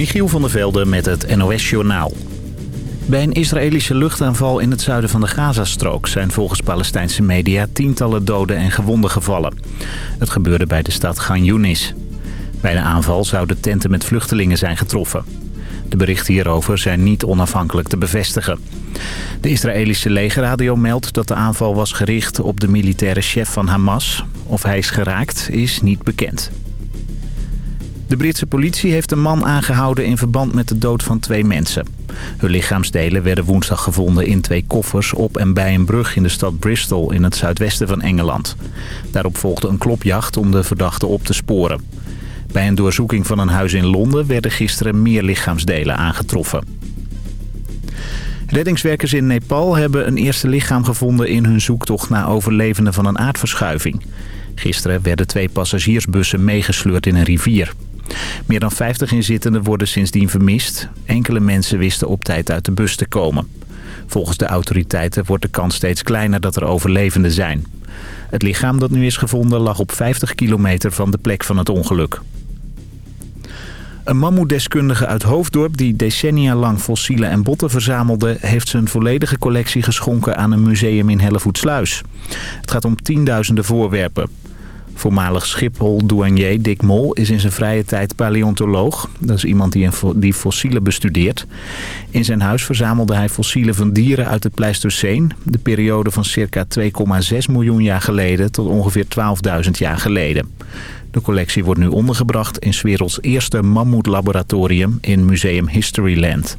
Michiel van der Velde met het NOS-journaal. Bij een Israëlische luchtaanval in het zuiden van de Gazastrook... zijn volgens Palestijnse media tientallen doden en gewonden gevallen. Het gebeurde bij de stad Yunis. Bij de aanval zouden tenten met vluchtelingen zijn getroffen. De berichten hierover zijn niet onafhankelijk te bevestigen. De Israëlische legerradio meldt dat de aanval was gericht op de militaire chef van Hamas. Of hij is geraakt, is niet bekend. De Britse politie heeft een man aangehouden in verband met de dood van twee mensen. Hun lichaamsdelen werden woensdag gevonden in twee koffers op en bij een brug in de stad Bristol in het zuidwesten van Engeland. Daarop volgde een klopjacht om de verdachte op te sporen. Bij een doorzoeking van een huis in Londen werden gisteren meer lichaamsdelen aangetroffen. Reddingswerkers in Nepal hebben een eerste lichaam gevonden in hun zoektocht naar overlevenden van een aardverschuiving. Gisteren werden twee passagiersbussen meegesleurd in een rivier. Meer dan 50 inzittenden worden sindsdien vermist. Enkele mensen wisten op tijd uit de bus te komen. Volgens de autoriteiten wordt de kans steeds kleiner dat er overlevenden zijn. Het lichaam dat nu is gevonden lag op 50 kilometer van de plek van het ongeluk. Een mammoedeskundige uit Hoofddorp die decennia lang fossielen en botten verzamelde... heeft zijn volledige collectie geschonken aan een museum in Hellevoetsluis. Het gaat om tienduizenden voorwerpen. Voormalig Schiphol-douanier Dick Mol is in zijn vrije tijd paleontoloog. Dat is iemand die, die fossielen bestudeert. In zijn huis verzamelde hij fossielen van dieren uit het Pleistoceen. De periode van circa 2,6 miljoen jaar geleden tot ongeveer 12.000 jaar geleden. De collectie wordt nu ondergebracht in 's werelds eerste mammoetlaboratorium in Museum Historyland.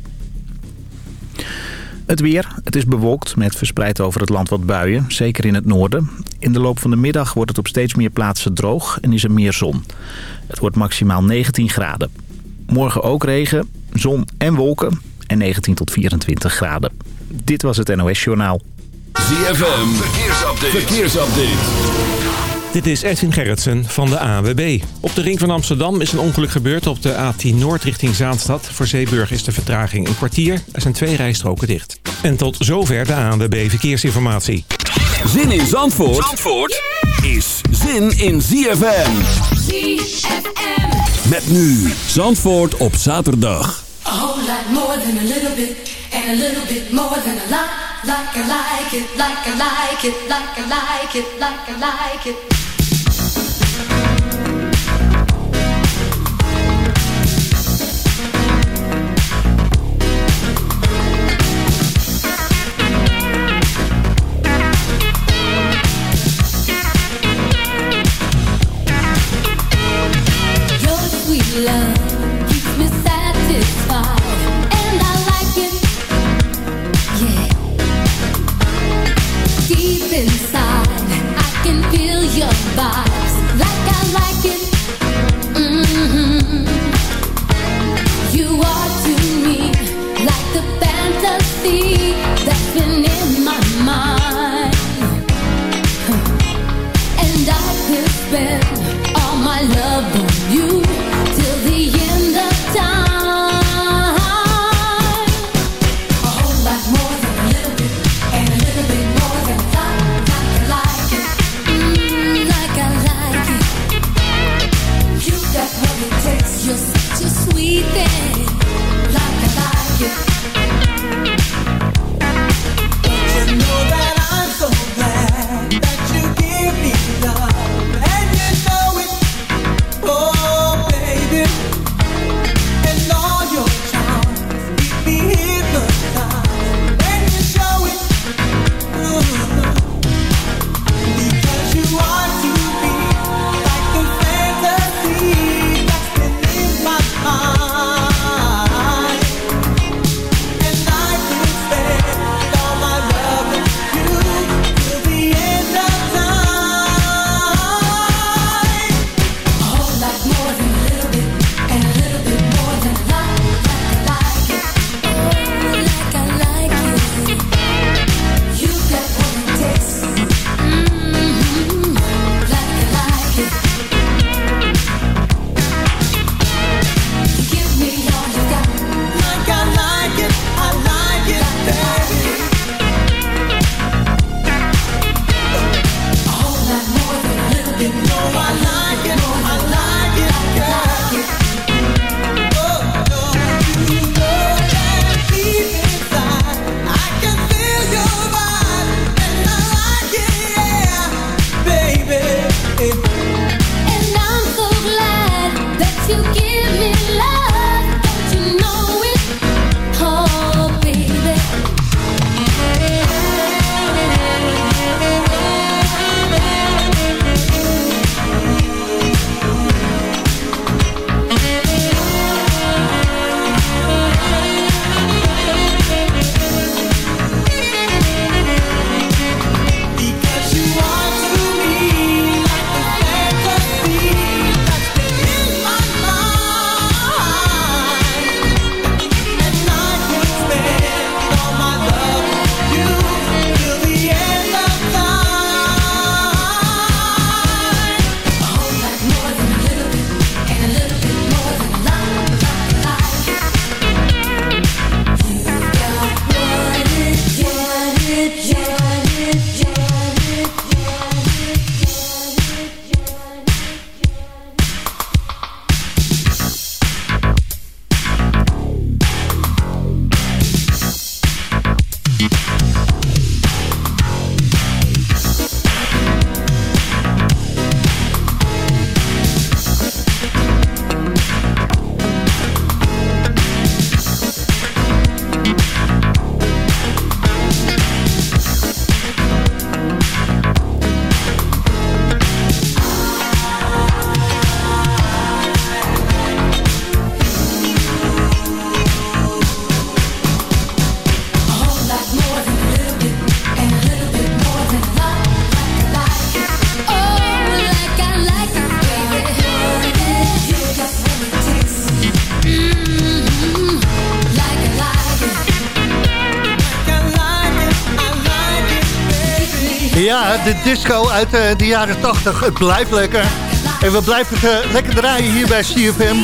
Het weer. Het is bewolkt met verspreid over het land wat buien, zeker in het noorden. In de loop van de middag wordt het op steeds meer plaatsen droog en is er meer zon. Het wordt maximaal 19 graden. Morgen ook regen, zon en wolken en 19 tot 24 graden. Dit was het NOS Journaal. ZFM, verkeersupdate. verkeersupdate. Dit is Edwin Gerritsen van de AWB. Op de ring van Amsterdam is een ongeluk gebeurd op de A10 Noord richting Zaanstad. Voor Zeeburg is de vertraging een kwartier. Er zijn twee rijstroken dicht. En tot zover de ANWB Verkeersinformatie. Zin in Zandvoort, Zandvoort is zin in ZFM. ZFM. Met nu Zandvoort op zaterdag. A whole lot more than a little bit. And a little bit more than. Like I like it, like I like it, like I like it, like I like it. love de disco uit uh, de jaren 80. Het blijft lekker. En we blijven uh, lekker draaien hier bij CFM.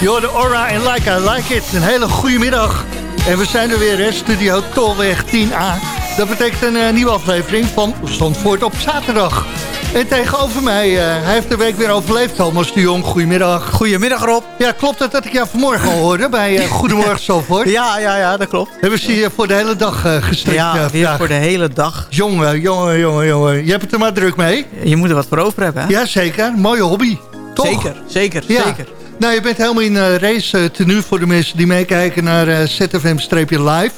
You're the Aura en Like I Like It. Een hele goede middag. En we zijn er weer, hè, Studio Tolweg 10A. Dat betekent een uh, nieuwe aflevering van Zandvoort op zaterdag. En tegenover mij, uh, hij heeft de week weer overleefd, Thomas de Jong. Goedemiddag. Goedemiddag Rob. Ja, klopt het dat ik jou vanmorgen al hoorde bij uh, Goedemorgen Zandvoort? ja, ja, ja, dat klopt. Hebben ze je voor de hele dag uh, gestrikt? Ja, weer voor de hele dag. Jongen, jongen, jongen, jongen. Je hebt het er maar druk mee. Je moet er wat voor over hebben, hè? Ja, zeker. Mooie hobby. Toch? Zeker, zeker, ja. zeker. Nou, je bent helemaal in uh, race tenue voor de mensen die meekijken naar ZFM-live.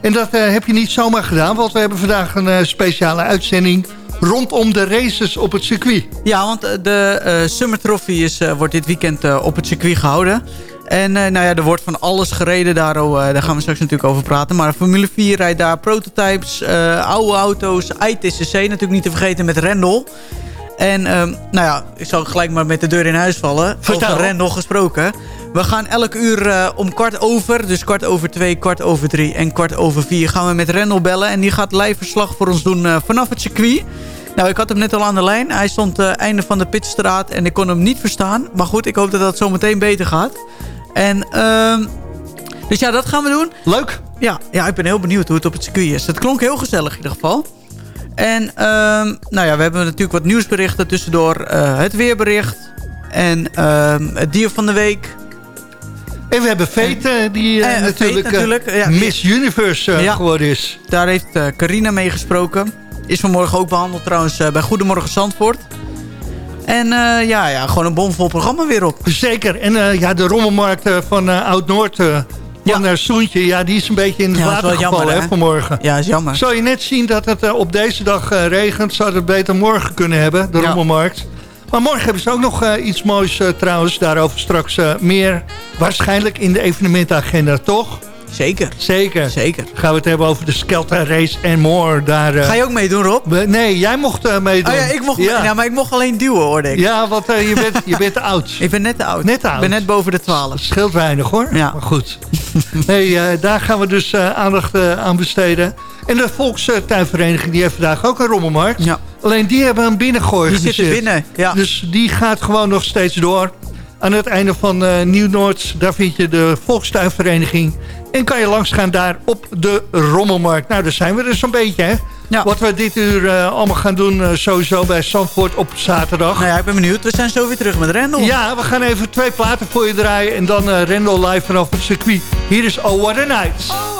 En dat heb je niet zomaar gedaan, want we hebben vandaag een speciale uitzending rondom de races op het circuit. Ja, want de uh, Summer Trophy is, uh, wordt dit weekend uh, op het circuit gehouden. En nou ja, er wordt van alles gereden. Daar, oh, daar gaan we straks natuurlijk over praten. Maar Formule 4 rijdt daar prototypes, oude auto's, ITCC natuurlijk niet te vergeten met Rendel. En um, nou ja, ik zal gelijk maar met de deur in huis vallen. Vertel. Over Rendel gesproken. We gaan elk uur uh, om kwart over, dus kwart over twee, kwart over drie en kwart over vier... gaan we met Rendel bellen en die gaat live verslag voor ons doen uh, vanaf het circuit. Nou, ik had hem net al aan de lijn. Hij stond uh, einde van de pitstraat en ik kon hem niet verstaan. Maar goed, ik hoop dat dat zo meteen beter gaat. En, uh, dus ja, dat gaan we doen. Leuk. Ja, ja, ik ben heel benieuwd hoe het op het circuit is. Het klonk heel gezellig in ieder geval. En uh, nou ja, we hebben natuurlijk wat nieuwsberichten tussendoor. Uh, het weerbericht en ehm, het dier van de week. En we hebben Fate, die uh, natuurlijk, natuurlijk ja, Miss Universe ja, geworden is. Daar heeft Carina mee gesproken. Is vanmorgen ook behandeld trouwens bij Goedemorgen Zandvoort. En uh, ja, ja, gewoon een bomvol programma weer op. Zeker. En uh, ja, de rommelmarkt van Oud-Noord van ja. Soentje, ja, die is een beetje in het ja, water gevallen hè, vanmorgen. Ja, is jammer. Zou je net zien dat het op deze dag regent, zou het beter morgen kunnen hebben, de ja. rommelmarkt. Maar morgen hebben ze ook nog iets moois trouwens, daarover straks meer. Waarschijnlijk in de evenementenagenda, toch? Zeker. Zeker. Zeker. Gaan we het hebben over de Skelter Race en more. Daar, uh, Ga je ook meedoen, Rob? Nee, jij mocht uh, meedoen. Oh ja, ik mocht ja. ja. maar ik mocht alleen duwen, hoorde ik. Ja, want uh, je, bent, je bent te oud. ik ben net te oud. Net oud. Ik ben net boven de 12. Dat scheelt weinig, hoor. Ja. Maar goed. nee, daar gaan we dus aandacht aan besteden. En de Volkstuinvereniging die heeft vandaag ook een rommelmarkt. Ja. Alleen die hebben hem binnen georganiseerd. Die zitten binnen, ja. Dus die gaat gewoon nog steeds door. Aan het einde van Nieuw-Noord, daar vind je de Volkstuinvereniging. En kan je langs gaan daar op de Rommelmarkt. Nou, daar zijn we dus zo'n beetje, hè? Ja. Wat we dit uur uh, allemaal gaan doen, uh, sowieso bij Zandvoort op zaterdag. Nou ja, ik ben benieuwd. We zijn zo weer terug met Rendel. Ja, we gaan even twee platen voor je draaien. En dan uh, Rendel live vanaf het circuit. Hier is Oh What a Night. Oh, what a night.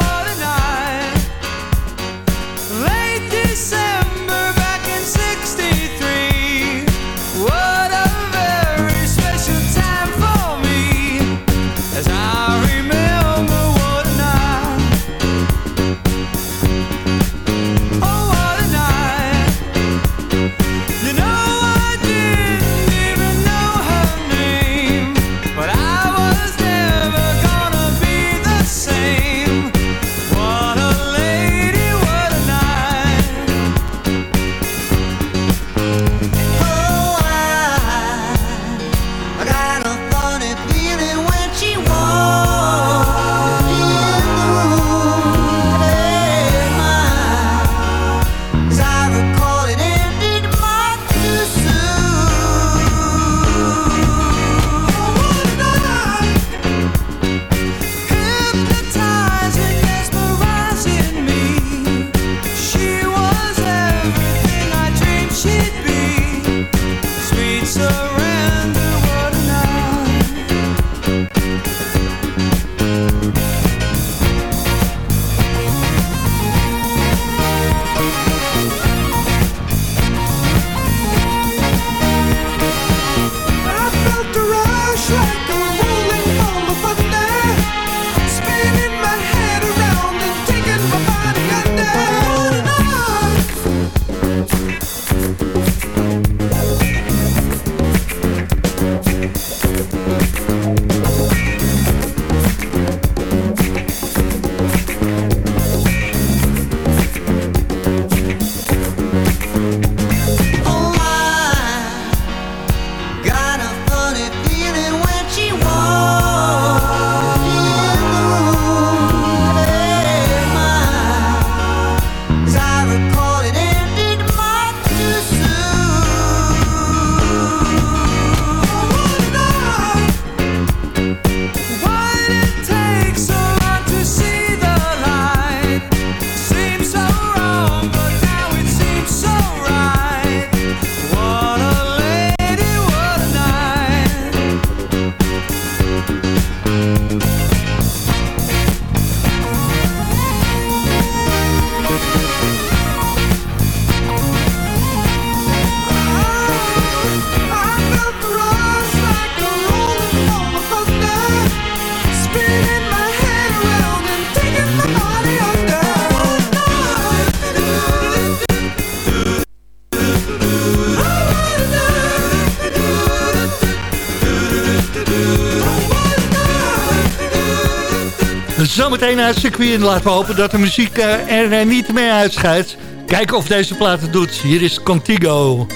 Zometeen naar het circuit en laten we hopen dat de muziek eh, er eh, niet mee uitscheidt. Kijken of deze plaat het doet. Hier is Contigo.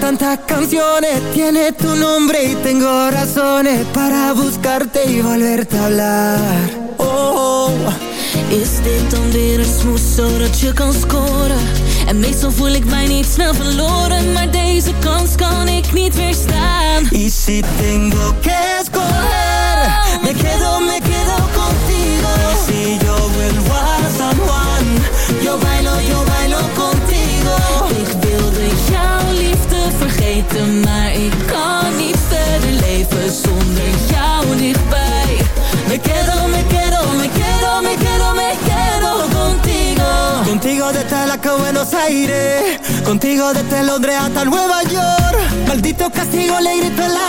Tantas canciones, tiene tu nombre y tengo razones para buscarte y volverte a hablar. Oh, Is dit dan weer een smoes zodat je kan scoren? En meestal voel ik mij niet snel verloren Maar deze kans kan ik niet weerstaan y si tengo que escoger, me quedo, me quedo contigo. Si yo vuelvo a San Juan, yo bailo, yo bailo contigo. Ik wilde jouw liefde vergeten Maar ik kan niet verder leven zonder jou dichtbij me quedo, me quedo, me quedo, Contigo desde la que Buenos Aires. Contigo desde Londres hasta Nueva York. Maldito castigo le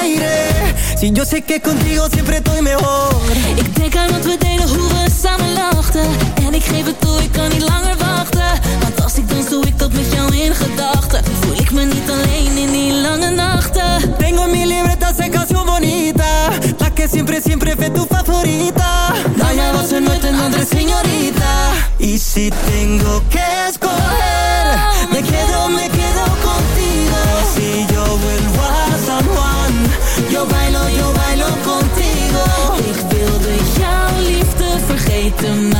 aire. Yo sé que contigo siempre estoy mejor. Ik denk aan wat we deden, hoe we samen lachten En ik geef het toe, ik kan niet langer wachten als ik dans, doe ik dat met jou in gedachten Voel ik me niet alleen in die lange nachten Tengo en mi libreta esa canción bonita. La que siempre, siempre fue tu favorita. Dañados en nuestro nombre, señorita. Y si tengo que escoger, me quedo, me quedo contigo. Si yo vuelvo a San Juan, yo bailo, yo bailo contigo. Ik wilde jouw liefde vergeten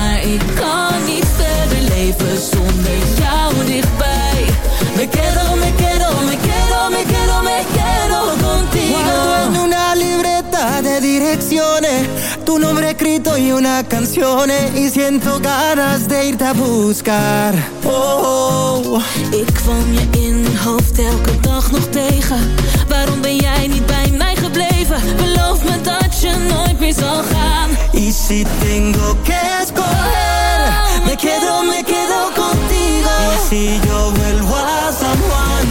escrito y una canción y siento ganas de irte a buscar. Oh, Ik kwam je in mijn hoofd elke dag nog tegen Waarom ben jij niet bij mij gebleven? Beloof me dat je nooit meer zal gaan y si tengo que escoger, me quedo, me quedo contigo. Y si yo vuelvo a San Juan,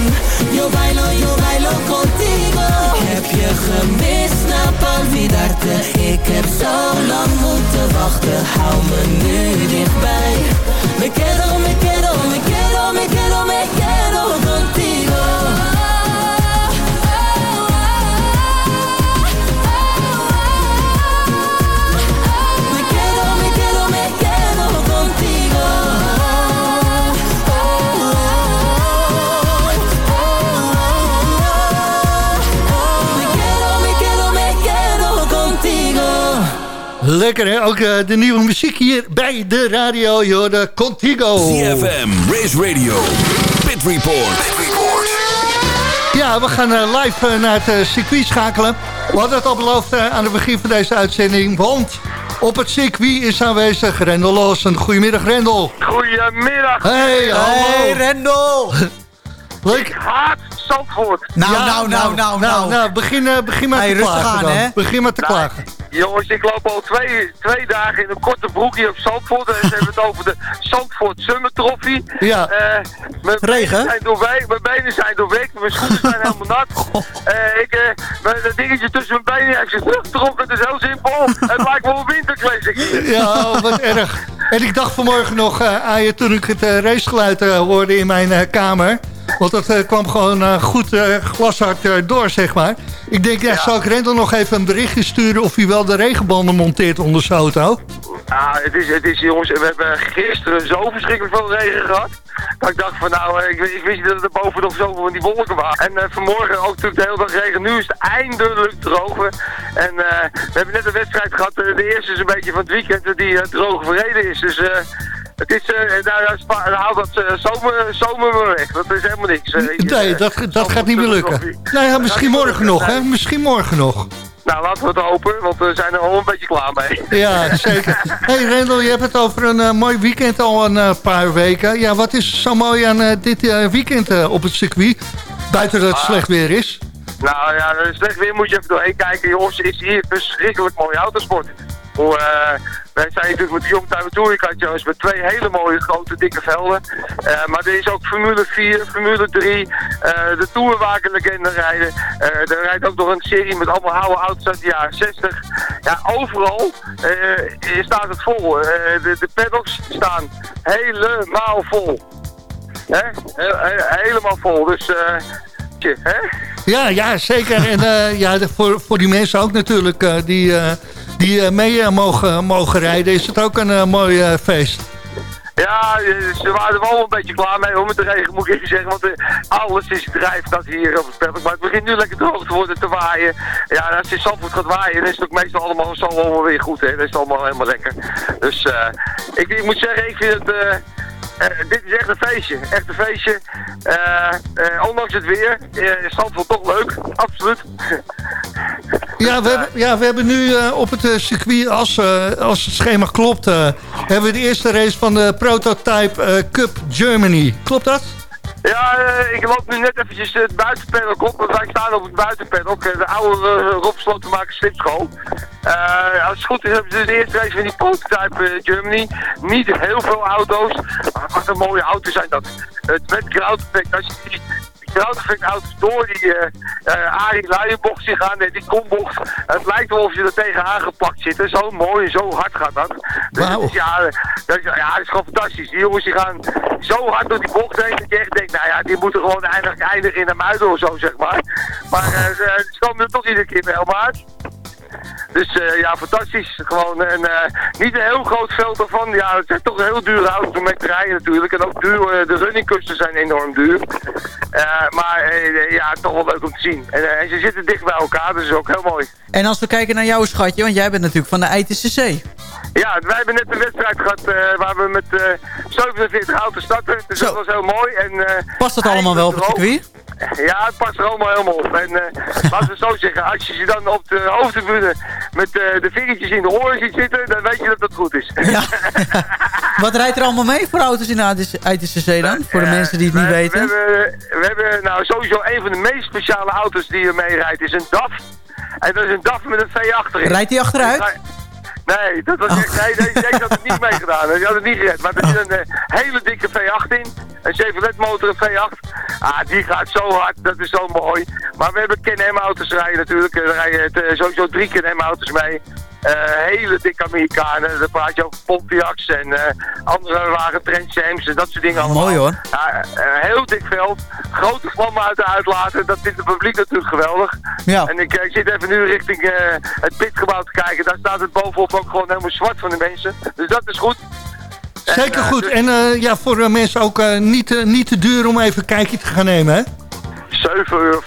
yo bailo, yo bailo contigo. Heb je gemist, na pa olvidarte? Ik heb zo lang moeten wachten, hou me nu dichtbij. Me quedo, me quedo, me quedo, Lekker hè, ook eh, de nieuwe muziek hier bij de radio, joh, de Contigo. CFM, Race Radio, Pit Report. Ja, we gaan eh, live eh, naar het circuit schakelen. We hadden het al beloofd aan het begin van deze uitzending, want op het circuit is aanwezig Rendel Lawson. Goedemiddag Rendel. Goedemiddag. Hey, hallo. Hey Rendel! Ik haat Zandvoort. Nou, Ja, nou, nou, nou, nou. nou, begin, eh, begin maar Hey, te rustig klagen aan, dan. hè? Begin maar te Nou, klagen. Jongens, ik loop al twee, twee dagen in een korte broek hier op Zandvoort. En ze hebben het over de Zandvoort Summer Trophy. Ja. Eh, mijn Regen? benen zijn doorweekt, mijn benen zijn doorweekt, mijn schoenen zijn helemaal nat. Eh, ik, eh, mijn- dat dingetje tussen mijn benen heeft zich teruggetrokken. Het is heel simpel. Het lijkt wel een winterkleding. Ja, oh, wat erg. En ik dacht vanmorgen nog eh, aan je toen ik het racegeluid hoorde in mijn eh, kamer. Want dat eh, kwam gewoon eh, goed eh, glashard door, zeg maar. Ik denk, ja, zou ik Rendel nog even een berichtje sturen... of hij wel de regenbanden monteert onder zijn auto? Ah, het is, het is jongens, we hebben gisteren zo verschrikkelijk veel regen gehad. Dat ik dacht van nou, ik, ik wist niet dat er boven nog zoveel van die wolken waren. En vanmorgen ook natuurlijk de hele dag regen. Nu is het eindelijk droog. En we hebben net een wedstrijd gehad. eh, de eerste is een beetje van het weekend die uh, droog verreden is. Dus het is, eh nou, nou, haal dat eh, zomer, zomer weg. Dat is helemaal niks. eh. Nee, dat, dat gaat niet meer lukken. Nou ja, misschien morgen nog, hè? nee. Misschien morgen nog. Nou, laten we het hopen, want we zijn er al een beetje klaar mee. Ja, zeker. hey Rendel, je hebt het over een mooi weekend al een paar weken. Ja, wat is zo mooi aan dit weekend op het circuit? Buiten dat het slecht weer is. Nou ja, slecht weer moet je even doorheen kijken. Jongens, is hier verschrikkelijk mooie autosport. Hoe, eh, wij zijn natuurlijk met de Youngtimer Touring Car met twee hele mooie grote dikke velden. Eh, maar er is ook Formule 4, Formule 3, eh, de Tourwagen-legende rijden. Er rijdt ook nog een serie met allemaal oude auto's uit de jaren 60. Ja, overal staat het vol. De, de paddocks staan helemaal vol. Hè? He- he- helemaal vol. Dus hè? Ja, ja zeker. En ja, voor, voor die mensen ook natuurlijk die, die mee mogen, mogen rijden... is het ook een mooi feest. Ja, ze waren er wel een beetje klaar mee hoor, met de regen moet ik even zeggen. Want alles is drijft dat hier op het. Maar het begint nu lekker droog te worden te waaien. Ja, als het in Zandvoort gaat waaien, dan is het ook meestal allemaal zo weer goed. Hè. Dan is het allemaal helemaal lekker. Dus ik, ik, moet zeggen, ik vind het... dit is echt een feestje. Echt een feestje. Uh, ondanks het weer. Uh, Zandvoort toch leuk. Absoluut. ja, we hebben, ja, we hebben nu op het circuit, als, als het schema klopt... hebben we de eerste race van de Prototype Cup Germany. Klopt dat? Ja, ik loop nu net eventjes het buitenpaddock op, want wij staan op het buitenpaddock, de oude Rob Slotenmaker slipschool. Uh, als het goed is hebben ze de eerste race van die prototype Germany. Niet heel veel auto's, maar wat een mooie auto's zijn dat. Het met ground als je die auto's door die uh, uh, Arie Luienbocht zich aan, die kombocht. Het lijkt wel of je er tegenaan gepakt zit. Zo mooi en zo hard gaat dat. Dus wow. ja, dat is, ja, dat is gewoon fantastisch. Die jongens die gaan zo hard door die bocht heen dat je echt denkt, nou ja, die moeten gewoon eindigen, eindigen in een muiden of zo, zeg maar. Maar uh, ze komen er toch iedere keer mee, maar dus uh, ja, fantastisch. Gewoon en, uh, niet een heel groot veld ervan. Ja, het zijn toch heel dure auto's om mee te rijden natuurlijk. En ook duur, uh, de runningkusten zijn enorm duur. maar ja, toch wel leuk om te zien. En, en, ze zitten dicht bij elkaar, dus is ook heel mooi. En als we kijken naar jouw schatje, want jij bent natuurlijk van de ITCC. Ja, wij hebben net een wedstrijd gehad waar we met 47 auto's starten. Dus Zo. dat was heel mooi. En, Past dat allemaal wel op het circuit? Ja, het past er allemaal helemaal op. En laten we zo zeggen, als je ze dan op de hoofdtribune met uh, de vingertjes in de oren ziet zitten, dan weet je dat het goed is. Ja. Wat rijdt er allemaal mee voor auto's in de ITCC dan? Voor de mensen die het niet weten. We hebben, we hebben nou sowieso een van de meest speciale auto's die er mee rijdt, is een DAF. En dat is een DAF met een V achterin. Rijdt die achteruit? Nee, dat was, oh. nee, nee, ik had het niet meegedaan. Die had het niet gered. Maar er zit een uh, hele dikke V8 in. Een Chevrolet motor, een V8. Ah, die gaat zo hard. Dat is zo mooi. Maar we hebben Ken-M auto's rijden natuurlijk. Er rijden uh, sowieso drie Ken-M auto's mee. Uh, hele dikke Amerikanen. Dan praat je over Pontiacs en uh, andere wagen Trent James en dat soort dingen allemaal. Mooi hoor. Uh, heel dik veld. Grote vlammen uit de uitlaten. Dat vindt het publiek natuurlijk geweldig. Ja. En ik, ik zit even nu richting het pitgebouw te kijken. Daar staat het bovenop ook gewoon helemaal zwart van de mensen. Dus dat is goed. Zeker en, goed. Dus... En ja, voor mensen ook niet, niet te duur om even een kijkje te gaan nemen, hè? 7,50 euro.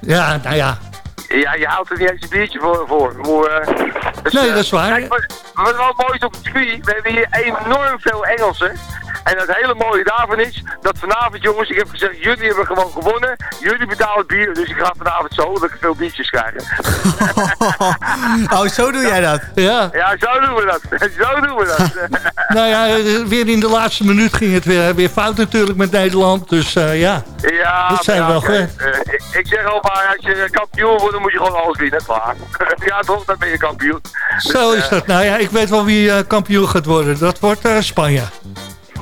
Ja, nou ja. Ja, je houdt er niet eens een biertje voor. voor. Uh, dus, nee, dat is waar. Kijk, wat, wat wel mooi is op het circuit, we hebben hier enorm veel Engelsen. En het hele mooie daarvan is, dat vanavond jongens, ik heb gezegd, jullie hebben gewoon gewonnen. Jullie betalen bier, dus ik ga vanavond zo dat ik veel biertjes krijgen. oh, zo doe jij dat? Ja. Ja, zo doen we dat. Zo doen we dat. nou ja, weer in de laatste minuut ging het weer, weer fout natuurlijk met Nederland. Dus uh, ja, ja, dat zijn ja, wel okay. uh, ik, zeg al maar, als je kampioen wordt, dan moet je gewoon alles winnen. Klaar. ja, toch, dan ben je kampioen. Zo dus, is dat. Nou ja, ik weet wel wie uh, kampioen gaat worden. Dat wordt Spanje.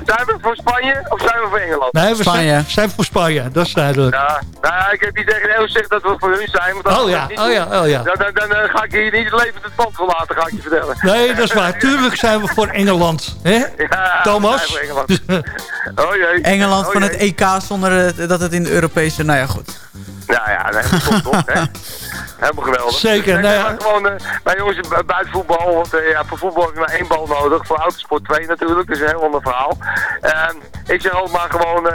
Zijn we voor Spanje of zijn we voor Engeland? Nee, we Spanje. Zijn, zijn voor Spanje, dat is duidelijk. Ja, nou ja, ik heb niet tegen heel gezegd dat we voor hun zijn. Want oh, ja, oh ja, oh ja, Dan, dan, dan, dan ga ik hier niet levend het pand verlaten, ga ik je vertellen. Nee, dat is waar. Tuurlijk zijn we voor Engeland. Hè? Ja, Thomas? Engeland. oh jee. Engeland oh, van het EK zonder dat het in de Europese... Nou ja, goed. Nou ja, dat komt toch, hè. Helemaal geweldig. Zeker. Dus, nou ja. gewoon, uh, bij jongens buiten voetbal, want uh, ja, voor voetbal heb je maar één bal nodig. Voor autosport twee natuurlijk, dat is een heel ander verhaal. Uh, ik zeg ook maar gewoon,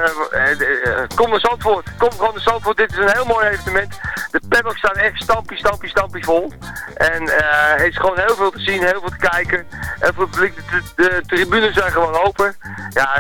kom naar Zandvoort. Kom gewoon naar Zandvoort, dit is een heel mooi evenement. De paddocks staan echt stampie, stampie, stampie vol. En er is gewoon heel veel te zien, heel veel te kijken. En voor het publiek, de, tribunes zijn gewoon open. Ja,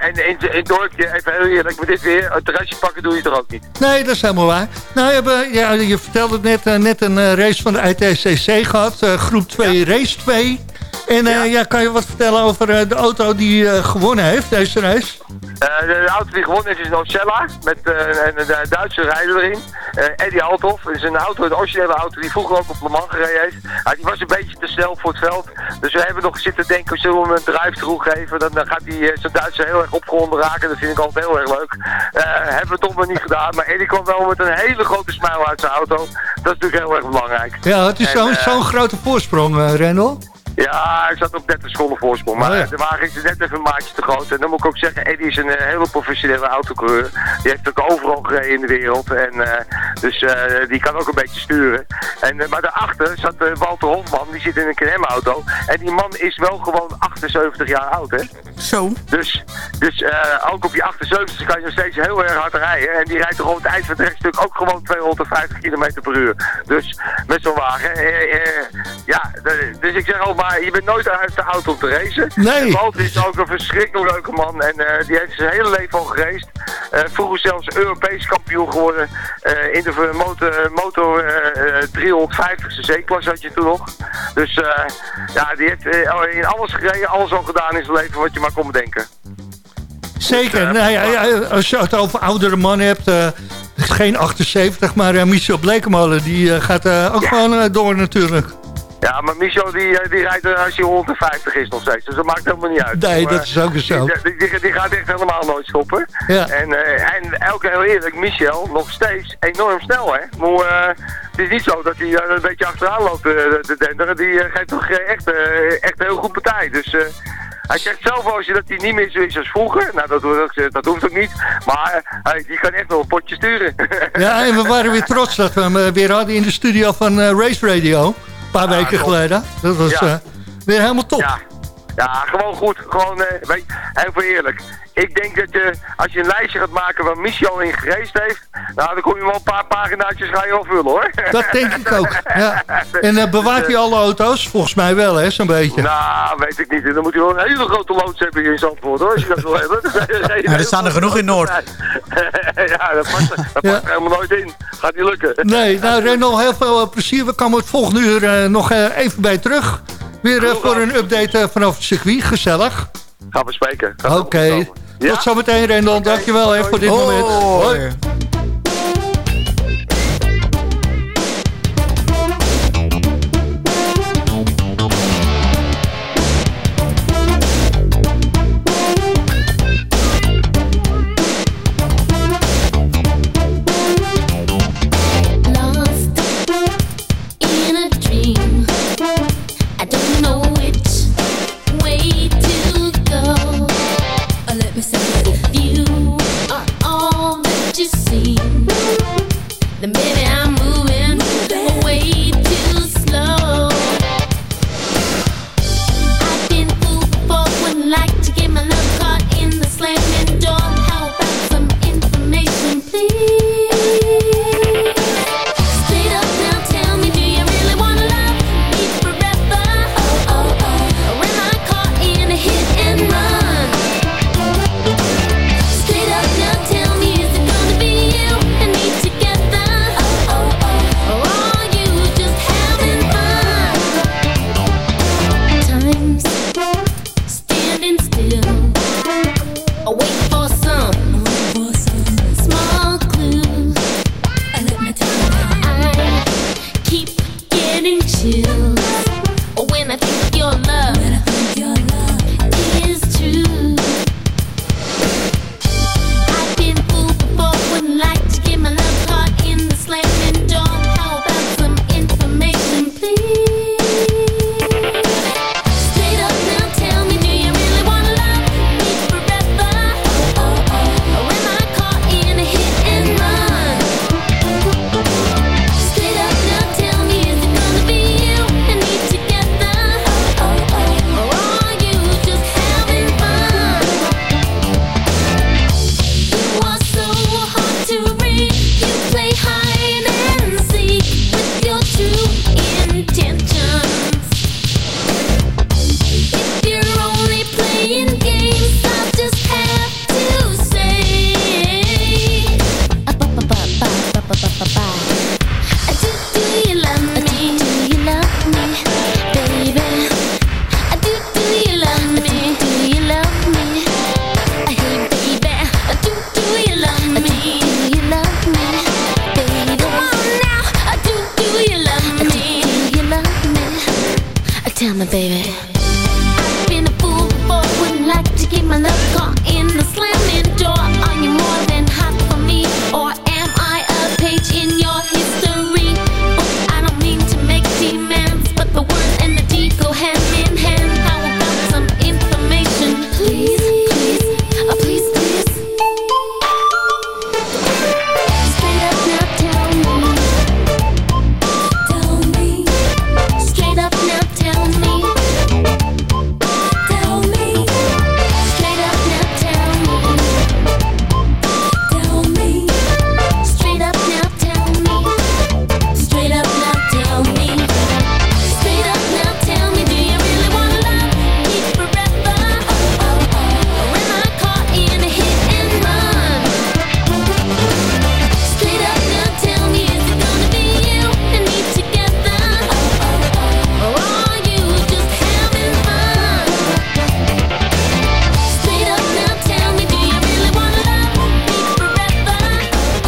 en in, in het dorpje, even heel eerlijk, met dit weer, een terrasje pakken doe je toch ook niet. Nee, dat is helemaal waar. Nou, je, ja, je vertelde het net net, uh, net een uh, race van de ITCC gehad. Uh, groep 2, ja. race 2. En ja. ja. kan je wat vertellen over de auto die gewonnen heeft, deze race? de auto die gewonnen heeft is een Ocella met een, een, Duitse rijder erin. Eddie Althoff. Het is een auto, de originele auto die vroeger ook op Le Mans gereden heeft. die was een beetje te snel voor het veld. Dus we hebben nog zitten denken, zullen we hem een drive-through geven? Dan, gaat hij zijn Duitse heel erg opgewonden raken. Dat vind ik altijd heel erg leuk. hebben we toch nog niet gedaan. Maar Eddie kwam wel met een hele grote smile uit zijn auto. Dat is natuurlijk heel erg belangrijk. Ja, het is zo'n zo grote voorsprong, Rendel. Ja, hij zat op 30 seconden voorsprong. Maar Oh ja. de wagen is net even een maatje te groot. En dan moet ik ook zeggen, Eddie is een eh, hele professionele autocoureur. Die heeft ook overal gereden in de wereld. En, eh, dus eh, die kan ook een beetje sturen. En, maar daarachter zat eh, Walter Hofman, die zit in een KM-auto. En die man is wel gewoon 78 jaar oud, hè. Zo. Dus, dus eh, ook op je 78 kan je nog steeds heel erg hard rijden. En die rijdt toch op het eind van het rechtstuk ook gewoon 250 km per uur. Dus met zo'n wagen. eh, eh, ja, dus ik zeg al maar, je bent nooit uit de auto om te racen. Nee. En Walter is ook een verschrikkelijk leuke man. En eh, die heeft zijn hele leven al geraced. Eh, vroeger zelfs Europees kampioen geworden. eh, in de motor, motor eh, eh, 350 cc-klas had je toen nog. Dus ja, die heeft in alles gereden, alles al gedaan in zijn leven wat je maar kon bedenken. Zeker. Nou ja, ja, als je het over oudere mannen hebt, geen 78, maar Michel Blekemolen, die gaat ook gewoon door natuurlijk. Ja, maar Michel die, eh, die rijdt als hij 150 is nog steeds. Dus dat maakt helemaal niet uit. Nee, Maar, dat is ook zo. Die, die, die, die gaat echt helemaal nooit stoppen. Ja. En, eh en elke heel eerlijk, Michel nog steeds enorm snel, hè. Maar, eh, het is niet zo dat hij een beetje achteraan loopt te denderen. Die geeft toch echt, echt een heel goed partij. Dus... hij zegt zelf eens dat hij niet meer zo is als vroeger. Nou, dat, hoeft- dat hoeft ook niet. Maar hij die kan echt wel een potje sturen. Ja, en we waren weer trots dat we hem weer hadden in de studio van Race Radio. Een paar weken geleden. Dat was eh, weer helemaal top. Ja, gewoon goed. Gewoon, eh, weet je, even eerlijk. Ik denk dat je, als je een lijstje gaat maken waar Michel in gereisd heeft, nou, dan kom je wel een paar paginaatjes ga je wel vullen, hoor. Dat denk ik ook. Ja. En eh, bewaart hij alle auto's? Volgens mij wel, hè, zo'n beetje. Nou, weet ik niet. Dan moet je wel een hele grote loods hebben hier in Zandvoort, hoor, als je dat wil hebben. Ja, er staan er genoeg in Noord. ja, dat past, dat past Ja. er helemaal nooit in. Gaat niet lukken. Nee, nou Renal, heel veel eh, plezier. We komen het volgende uur eh, nog eh, even bij terug. Weer eh, voor een update eh, vanaf het circuit. Gezellig. Gaan we spreken. Oké. wel komen. Ja? Tot zometeen, Rendel. Dankjewel hè, voor dit moment. Hoi.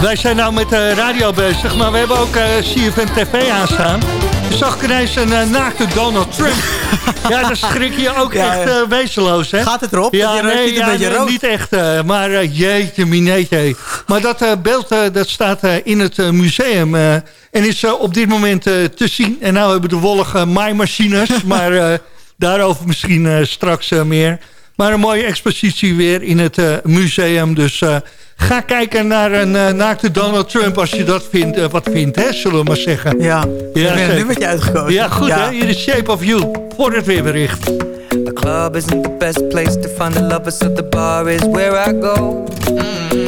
Wij zijn nou met de radio bezig, maar we hebben ook uh, CFM TV aanstaan. Dus zag ik ineens een uh, naakte Donald Trump. ja, dan schrik je ook echt uh, wezenloos, hè? Gaat het erop? Ja, je nee, een ja, beetje rood. niet echt. maar jeetje, minetje. Maar dat beeld dat staat in het museum... en is op dit moment te zien. En nou hebben de wollige maaimachines, maar daarover misschien straks meer... Maar een mooie expositie weer in het uh, museum. Dus uh, ga kijken naar een uh, naakte Donald Trump als je dat vindt, wat vindt, hè, zullen we maar zeggen. Ja, ja ik ben nu met je uitgekozen. Ja, goed ja. hè, hier is Shape of You voor het weerbericht. The club isn't the best place to find the lovers, so the bar is where I go. Mm.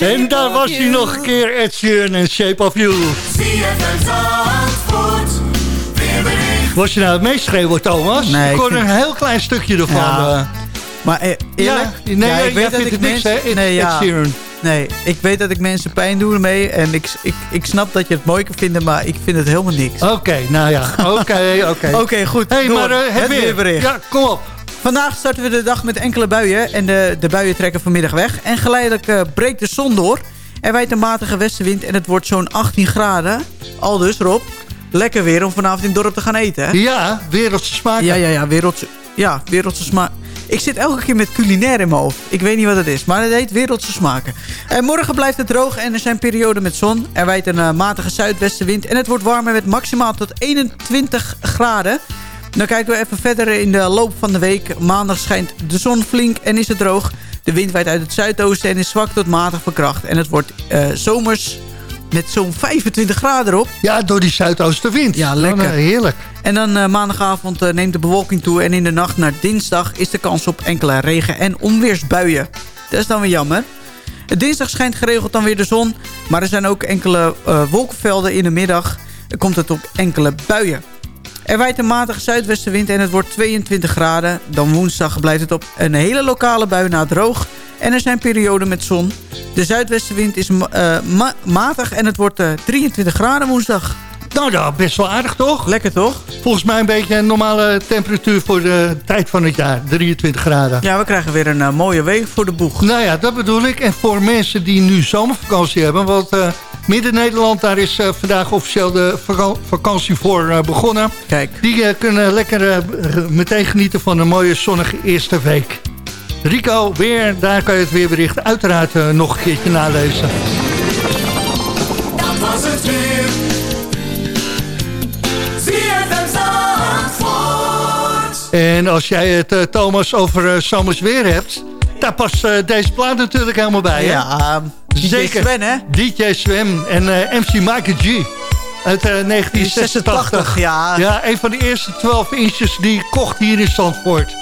En daar was hij nog een keer, Ed Sheeran en Shape of You. Was je nou het meest schreeuwen, Thomas? Nee, ik vind- een heel klein stukje ervan. Ja. eh. Maar eh, eerlijk? Ja, nee, Ja, ik weet dat ik niks, hè, nee, ja. Nee, ik weet dat ik mensen pijn doe ermee. En ik, ik, ik snap dat je het mooi kan vinden, maar ik vind het helemaal niks. Oké, nou ja. Oké, oké. Oké, goed. hey, door. maar eh, het, weer. weerbericht. Ja, kom op. Vandaag starten we de dag met enkele buien. En de, de buien trekken vanmiddag weg. En geleidelijk breekt de zon door. Er waait een matige westenwind en het wordt zo'n 18 graden. Al dus, Rob. Lekker weer om vanavond in het dorp te gaan eten. Hè? Ja, wereldse smaak. Ja, ja, ja. Wereldse, ja, wereldse smaak. Ik zit elke keer met culinair in mijn hoofd. Ik weet niet wat het is, maar het heet Wereldse Smaken. En morgen blijft het droog en er zijn perioden met zon. Er wijt een uh, matige zuidwestenwind en het wordt warmer met maximaal tot 21 graden. Dan kijken we even verder in de loop van de week. Maandag schijnt de zon flink en is het droog. De wind waait uit het zuidoosten en is zwak tot matig verkracht. En het wordt uh, zomers met zo'n 25 graden erop. Ja, door die zuidoostenwind. Ja, lekker. Dan, uh, heerlijk. En dan uh, maandagavond uh, neemt de bewolking toe. En in de nacht naar dinsdag is de kans op enkele regen- en onweersbuien. Dat is dan weer jammer. Dinsdag schijnt geregeld dan weer de zon. Maar er zijn ook enkele wolkenvelden in de middag. Er komt het op enkele buien. Er waait een matige zuidwestenwind en het wordt 22 graden. Dan woensdag blijft het op een hele lokale bui na droog. En er zijn perioden met zon. De zuidwestenwind is ma matig en het wordt uh, 23 graden woensdag. Nou ja, best wel aardig toch? Lekker toch? Volgens mij een beetje een normale temperatuur voor de tijd van het jaar. 23 graden. Ja, we krijgen weer een uh, mooie week voor de boeg. Nou ja, dat bedoel ik. En voor mensen die nu zomervakantie hebben... want Midden-Nederland, daar is uh, vandaag officieel de vakantie voor uh, begonnen. Kijk. Die uh, kunnen lekker meteen genieten van een mooie zonnige eerste week. Rico, weer, daar kan je het weerbericht uiteraard nog een keertje nalezen. Dat was het weer. En als jij het, Thomas, over zomers weer hebt... daar past deze plaat natuurlijk helemaal bij, hè? Ja, DJ Zeker. Sven, hè? DJ Sven en uh, MC Michael G. Uit uh, 1986. ja. Ja, een van de eerste 12 inches die ik kocht hier in Zandvoort.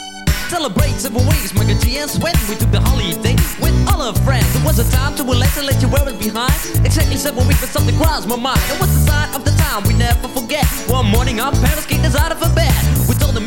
Celebrate several ways, Michael G and Sven. We took the holiday with all our friends. It was a time to relax and let you wear it behind. Exactly seven weeks, but something crossed my mind. It was the sign of the time we never forget. One morning, our parents kicked us out of a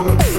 Oh,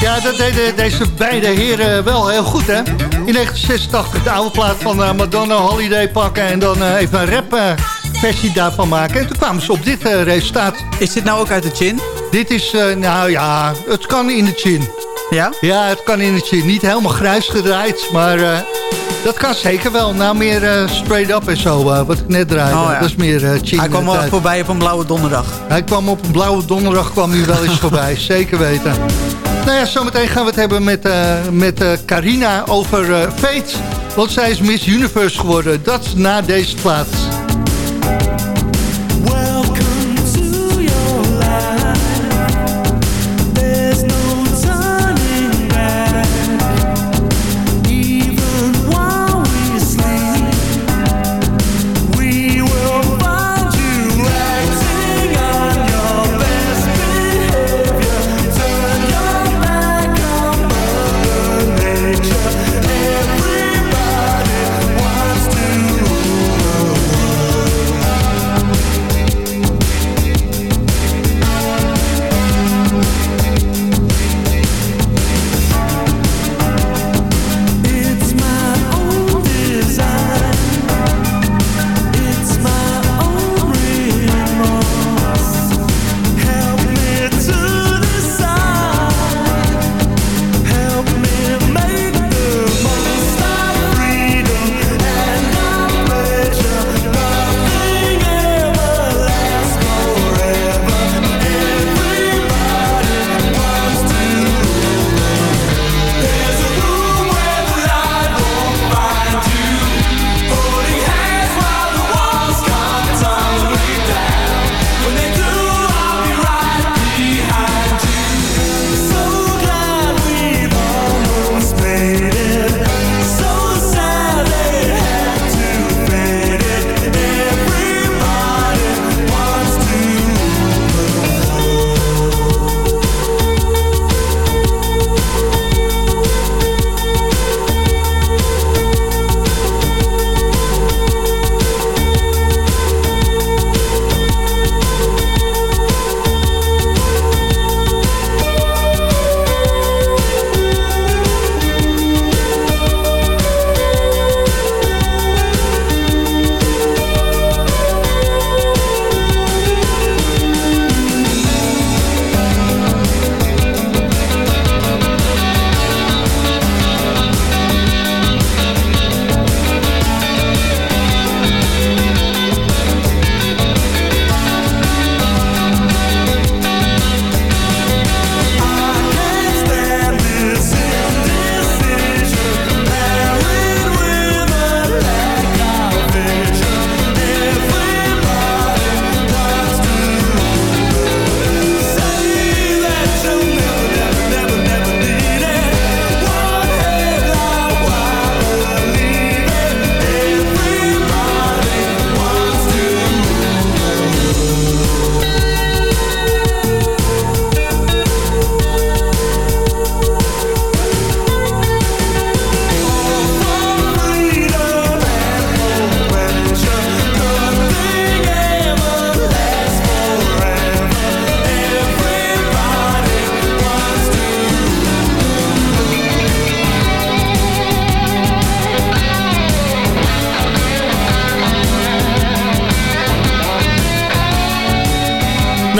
Ja, dat deden deze beide heren wel heel goed, hè? In 1986 de oude plaat van eh, Madonna Holiday pakken... en dan eh, even een rap eh, versie daarvan maken. En toen kwamen ze op dit resultaat. Is dit nou ook uit de chin? Dit is, nou ja, het kan in de chin. Ja? Ja, het kan in de chin. Niet helemaal grijs gedraaid, maar dat kan zeker wel. Nou, meer straight up en zo, wat ik net draaide. Oh, ja. Dat is meer chin. Hij kwam wel voorbij op een blauwe donderdag. Hij kwam op een blauwe donderdag kwam hij wel eens voorbij, zeker weten. Nou ja, zometeen gaan we het hebben met, eh, met eh, Carina over eh, Fate. Want zij is Miss Universe geworden. Dat na deze plaats.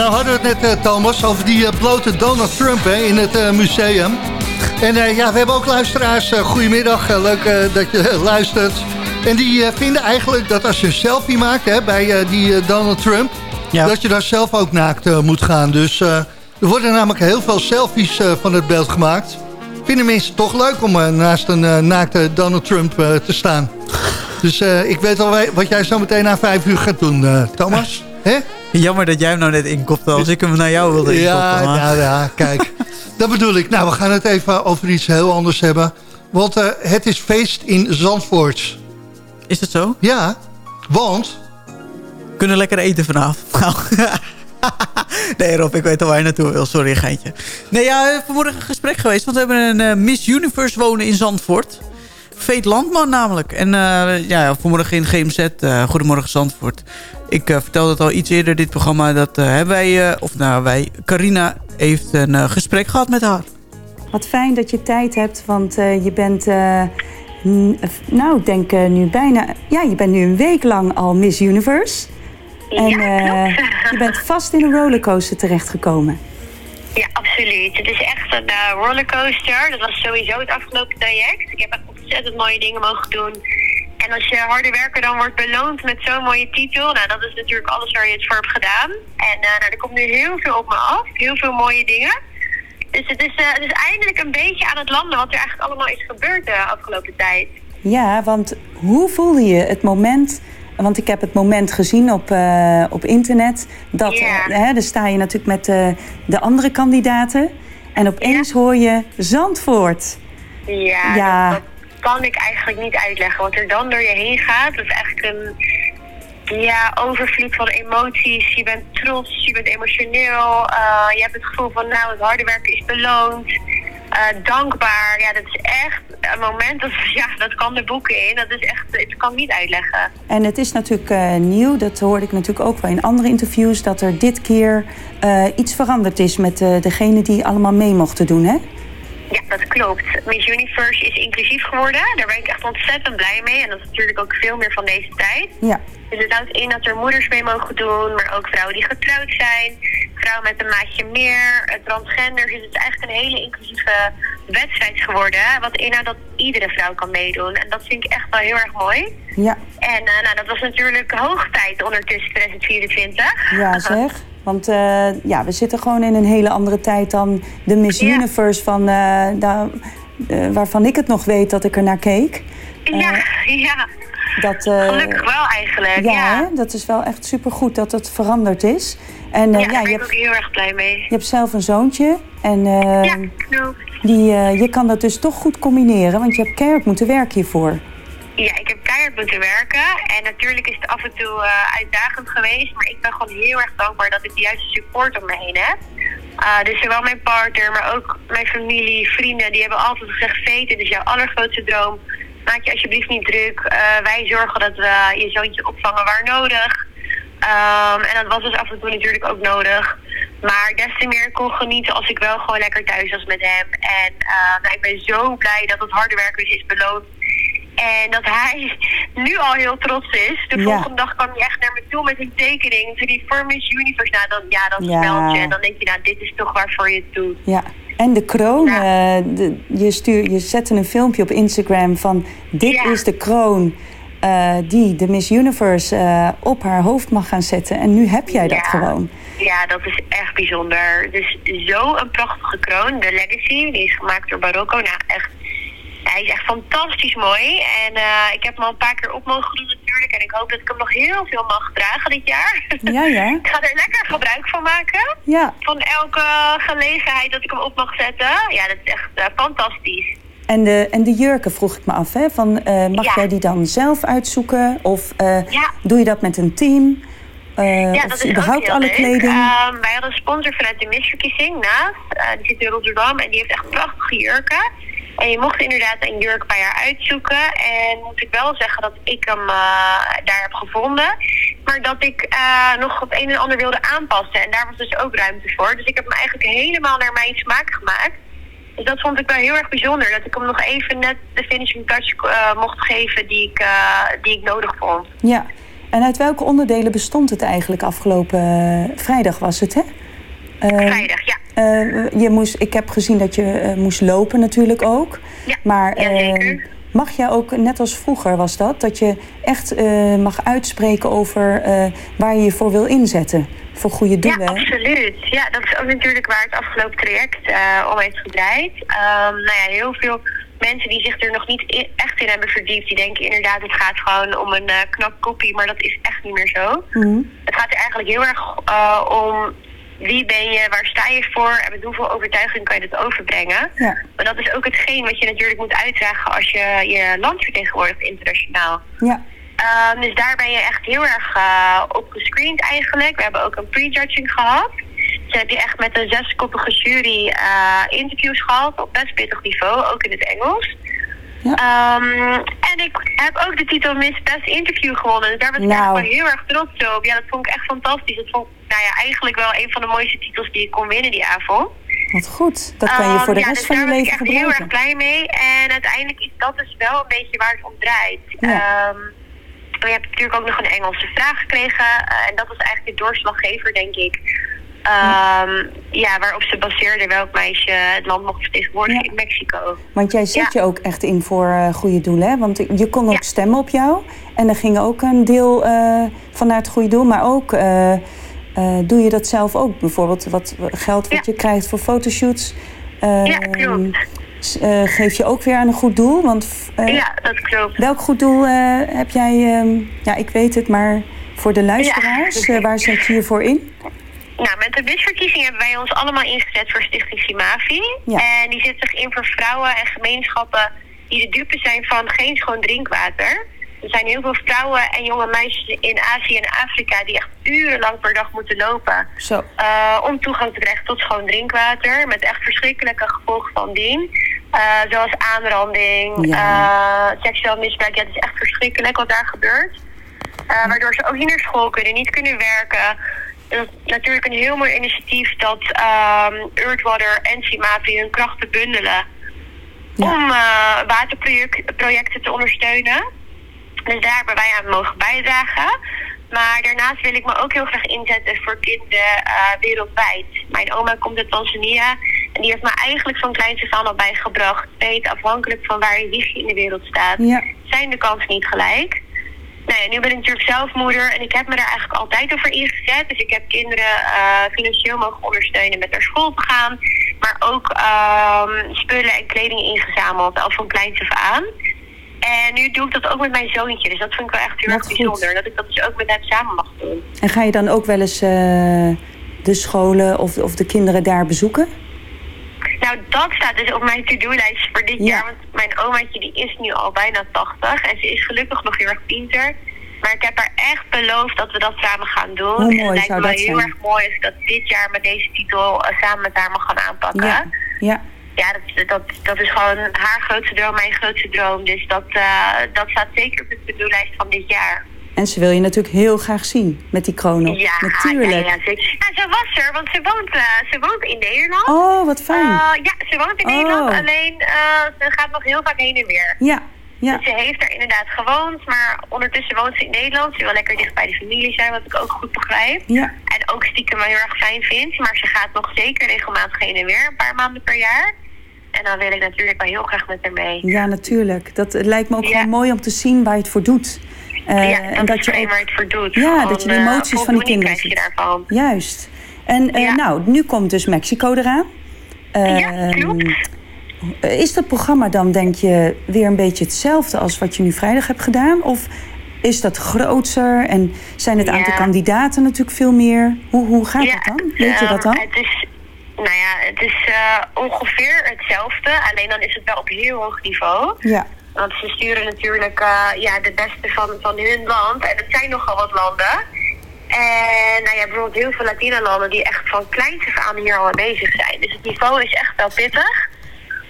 Nou hadden we het net, eh, Thomas, over die eh, blote Donald Trump hè, in het eh, museum. En ja, we hebben ook luisteraars. Goedemiddag, leuk dat je luistert. En die vinden eigenlijk dat als je een selfie maakt hè, bij die Donald Trump... Ja. dat je daar zelf ook naakt moet gaan. Dus er worden namelijk heel veel selfies van het beeld gemaakt. Vinden mensen toch leuk om naast een naakte Donald Trump te staan. Dus ik weet al wat jij zo meteen na vijf uur gaat doen, Thomas. Hè? Jammer dat jij hem nou net inkopte als ik hem naar jou wilde inkoppen. Ja, ja, ja, kijk. dat bedoel ik. Nou, we gaan het even over iets heel anders hebben. Want eh, het is feest in Zandvoort. Is het zo? Ja, want... We kunnen lekker eten vanavond. Nou. nee Rob, ik weet al waar je naartoe wil. Sorry, geintje. Nee, ja, vanmorgen een gesprek geweest. Want we hebben een eh, Miss Universe wonen in Zandvoort. Veet Landman namelijk. En eh, ja, vanmorgen in GMZ, Goedemorgen Zandvoort. Ik eh, vertelde het al iets eerder, dit programma. Dat eh, hebben wij, eh, of nou wij, Carina heeft een eh, gesprek gehad met haar. Wat fijn dat je tijd hebt, want eh, je bent, nou, ik denk eh, nu bijna, ja, je bent nu een week lang al Miss Universe. En eh, je bent vast in een rollercoaster terechtgekomen. Ja, absoluut. Het is echt een rollercoaster. Dat was sowieso het afgelopen traject. Ik heb echt ontzettend mooie dingen mogen doen. En als je harde werker dan wordt beloond met zo'n mooie titel, nou dat is natuurlijk alles waar je het voor hebt gedaan. En eh, nou, er komt nu heel veel op me af, heel veel mooie dingen. Dus het is, eh, het is eindelijk een beetje aan het landen wat er eigenlijk allemaal is gebeurd de afgelopen tijd. Ja, want hoe voelde je het moment... Want ik heb het moment gezien op, eh, op internet. Dat, eh, hè, daar sta je natuurlijk met eh, de andere kandidaten. En opeens hoor je Zandvoort. Ja, Ja. Dat kan ik eigenlijk niet uitleggen. Wat er dan door je heen gaat, dat is eigenlijk een ja, overvloed van emoties. Je bent trots, je bent emotioneel. eh, je hebt het gevoel van, nou, het harde werken is beloond. Eh, dankbaar. Ja, dat is echt een moment, dat, ja, dat kan de boeken in. Dat is echt, ik kan het niet uitleggen. En het is natuurlijk eh, nieuw, dat hoorde ik natuurlijk ook wel in andere interviews... dat er dit keer iets veranderd is met degene die allemaal mee mochten doen, hè? Ja, dat klopt. Miss Universe is inclusief geworden. Daar ben ik echt ontzettend blij mee. En dat is natuurlijk ook veel meer van deze tijd. Ja. Dus het houdt in dat er moeders mee mogen doen, maar ook vrouwen die getrouwd zijn, vrouwen met een maatje meer, eh, transgenders. Dus het is eigenlijk een hele inclusieve wedstrijd geworden, wat inhoudt dat iedere vrouw kan meedoen. En dat vind ik echt wel heel erg mooi. Ja, En eh, nou, dat was natuurlijk hoog tijd ondertussen 2024. ja zeg. Want eh, ja, we zitten gewoon in een hele andere tijd dan de Miss Ja. Universe... Van, daar, eh, waarvan ik het nog weet dat ik er naar keek. ja, ja. Dat, eh, Gelukkig wel eigenlijk, ja, dat is wel echt supergoed dat het veranderd is. En eh, ja, daar ben je, ik ook heel erg blij mee. je hebt zelf een zoontje. En eh, Ja, klopt. die, eh, je kan dat dus toch goed combineren, want je hebt keihard moeten werken hiervoor. Ja, ik heb keihard moeten werken. En natuurlijk is het af en toe uitdagend geweest. Maar ik ben gewoon heel erg dankbaar dat ik de juiste support om me heen heb. Dus zowel mijn partner, maar ook mijn familie, vrienden, die hebben altijd gezegd: Vete, dit is jouw allergrootste droom. Maak je alsjeblieft niet druk. Eh, wij zorgen dat we je zoontje opvangen waar nodig. Ehm, en dat was dus af en toe natuurlijk ook nodig. Maar des te meer kon genieten als ik wel gewoon lekker thuis was met hem. En eh, nou, ik ben zo blij dat het harde werken dus is beloond. En dat hij nu al heel trots is. De Ja. volgende dag kwam hij echt naar me toe met een tekening. Toen die voor Miss Universe, nou dan, ja, dan Ja. je. En dan denk je, nou dit is toch waarvoor je het doet. Ja. En de kroon, eh, de, je, stuur, je zette een filmpje op Instagram van... dit is de kroon eh, die de Miss Universe eh, op haar hoofd mag gaan zetten. En nu heb jij dat Ja. gewoon. Ja, dat is echt bijzonder. Dus zo een prachtige kroon. De Legacy, die is gemaakt door Barocco. Nou, echt, hij is echt fantastisch mooi. En ik heb hem al een paar keer op mogen doen natuurlijk. En ik hoop dat ik hem nog heel veel mag dragen dit jaar. Ja, ja. ik ga er lekker gebruik van maken. Ja. Van elke gelegenheid dat ik hem op mag zetten. Ja, dat is echt eh, fantastisch. En de, en de jurken vroeg ik me af, hè? Van, eh, mag Ja. jij die dan zelf uitzoeken? Of Ja. doe je dat met een team? Eh, ja, dat is überhaupt alle leuk. kleding? Ehm, wij hadden een sponsor vanuit de misverkiezing naast. Die zit in Rotterdam en die heeft echt prachtige jurken. En je mocht inderdaad een jurk bij haar uitzoeken. En moet ik wel zeggen dat ik hem eh, daar heb gevonden. Maar dat ik eh, nog het een en ander wilde aanpassen. En daar was dus ook ruimte voor. Dus ik heb hem eigenlijk helemaal naar mijn smaak gemaakt. Dus dat vond ik wel heel erg bijzonder. Dat ik hem nog even net de finishing touch eh, mocht geven die ik, die ik nodig vond. Ja. En uit welke onderdelen bestond het eigenlijk afgelopen vrijdag was het, hè? Eh, Vrijdag, ja. eh, je moest, ik heb gezien dat je eh, moest lopen natuurlijk ook. Ja, maar zeker. mag jij ook, net als vroeger was dat, dat je echt mag uitspreken over waar je je voor wil inzetten? voor goede doelen. Ja, absoluut. Ja, dat is ook natuurlijk waar het afgelopen traject eh, om heeft gedraaid. Ehm, nou ja, heel veel mensen die zich er nog niet echt in hebben verdiept, die denken inderdaad het gaat gewoon om een knap kopie, maar dat is echt niet meer zo. Mhm. Het gaat er eigenlijk heel erg om wie ben je, waar sta je voor en met hoeveel overtuiging kan je dat overbrengen. Ja. Maar dat is ook hetgeen wat je natuurlijk moet uitdragen als je je land vertegenwoordigt internationaal. Ja. Ehm, dus daar ben je echt heel erg eh, op gescreend eigenlijk. We hebben ook een prejudging gehad. Dus heb je echt met een zeskoppige jury eh, interviews gehad op best pittig niveau, ook in het Engels. Ehm, en ik heb ook de titel Miss Best Interview gewonnen. Dus daar was ik Nou. echt wel heel erg trots op. Ja, dat vond ik echt fantastisch. Dat vond ik nou ja, eigenlijk wel een van de mooiste titels die ik kon winnen die avond. Wat goed. Dat kan je Ehm, voor de rest dus van je daar was leven ik echt heel gebruiken. erg blij mee. En uiteindelijk is dat dus wel een beetje waar het om draait. Ja. Ehm, je hebt natuurlijk ook nog een Engelse vraag gekregen. eh, en dat was eigenlijk de doorslaggever, denk ik. Ehm, ja, waarop ze baseerde welk meisje het land mocht vertegenwoordigen in Mexico. Want jij zet Ja. je ook echt in voor eh, goede doelen. Hè? Want je kon ook stemmen op jou. En er ging ook een deel eh, van naar het goede doel. Maar ook eh, doe je dat zelf ook. Bijvoorbeeld wat geld wat je krijgt voor fotoshoots. eh, Ja, klopt. geef je ook weer aan een goed doel. Want ja, dat klopt. welk goed doel heb jij... ehm, ja, ik weet het, maar voor de luisteraars, waar zet je je voor in? Nou, met de busverkiezing hebben wij ons allemaal ingezet voor Stichting Simavi. Ja. En die zet zich in voor vrouwen en gemeenschappen die de dupe zijn van geen schoon drinkwater. Er zijn heel veel vrouwen en jonge meisjes in Azië en Afrika die echt urenlang per dag moeten lopen. Zo. eh, om toegang te krijgen tot schoon drinkwater. Met echt verschrikkelijke gevolgen van dien. Eh, zoals aanranding, Ja. eh, seksueel misbruik. Ja, het is echt verschrikkelijk wat daar gebeurt. Waardoor ze ook niet naar school kunnen, niet kunnen werken. Natuurlijk een heel mooi initiatief dat ehm Earthwater en Simavi hun krachten bundelen. Om eh, waterprojecten te ondersteunen. Dus daar hebben wij aan mogen bijdragen. Maar daarnaast wil ik me ook heel graag inzetten voor kinderen eh, wereldwijd. Mijn oma komt uit Tanzania en die heeft me eigenlijk van kleins af aan al bijgebracht. Weet afhankelijk van waar je wiegje in de wereld staat, Ja. zijn de kansen niet gelijk. Nou ja, nu ben ik natuurlijk zelf moeder en ik heb me daar eigenlijk altijd over ingezet. Dus ik heb kinderen eh, financieel mogen ondersteunen met naar school te gaan. Maar ook ehm, spullen en kleding ingezameld, al van kleins af aan. En nu doe ik dat ook met mijn zoontje. Dus dat vind ik wel echt heel erg bijzonder. Dat ik dat dus ook met hem samen mag doen. En ga je dan ook wel eens eh, de scholen of, of de kinderen daar bezoeken? Nou, dat staat dus op mijn to-do-lijst voor dit jaar. Want mijn omaatje die is nu al bijna 80. En ze is gelukkig nog heel erg pinter. Maar ik heb haar echt beloofd dat we dat samen gaan doen. Hoe mooi en het lijkt zou me dat heel zijn. erg mooi als ik dat dit jaar met deze titel eh, samen met haar mag gaan aanpakken. Ja. ja. Ja, dat, dat, dat is gewoon haar grootste droom, mijn grootste droom. Dus dat, eh, dat staat zeker op de to-do-lijst van dit jaar. En ze wil je natuurlijk heel graag zien met die kroon op. Ja, natuurlijk. Ja, ja, zeker. Nou, ze was er, want ze woont, eh, ze woont in Nederland. Oh, wat fijn. Eh, ja, ze woont in Oh. Nederland, alleen eh, ze gaat nog heel vaak heen en weer. Ja, ja. Dus ze heeft er inderdaad gewoond, maar ondertussen woont ze in Nederland. Ze wil lekker dicht bij de familie zijn, wat ik ook goed begrijp. Ja. En ook stiekem wel heel erg fijn vind. Maar ze gaat nog zeker regelmatig heen en weer, een paar maanden per jaar. En dan wil ik natuurlijk wel heel graag met haar mee. Ja, natuurlijk. Dat het lijkt me ook Ja. gewoon mooi om te zien waar je het voor doet. Eh, ja, en dat, je ook- waar het voor doet. Ja, dat je de eh, emoties van die kinderen ziet. daarvan. Juist. En eh, nou, nu komt dus Mexico eraan. Ja, Ehm, Is dat programma dan, denk je, weer een beetje hetzelfde als wat je nu vrijdag hebt gedaan? Of is dat groter en zijn het aantal Ja. kandidaten natuurlijk veel meer? Hoe, hoe gaat dat dan? Weet je dat Ehm, dan? Het is, nou ja, het is ongeveer hetzelfde. Alleen dan is het wel op heel hoog niveau. Ja. Want ze sturen natuurlijk eh, ja, de beste van, van hun land. En het zijn nogal wat landen. En nou ja, bijvoorbeeld heel veel Latino-landen die echt van kleins af aan hier al bezig zijn. Dus het niveau is echt wel pittig.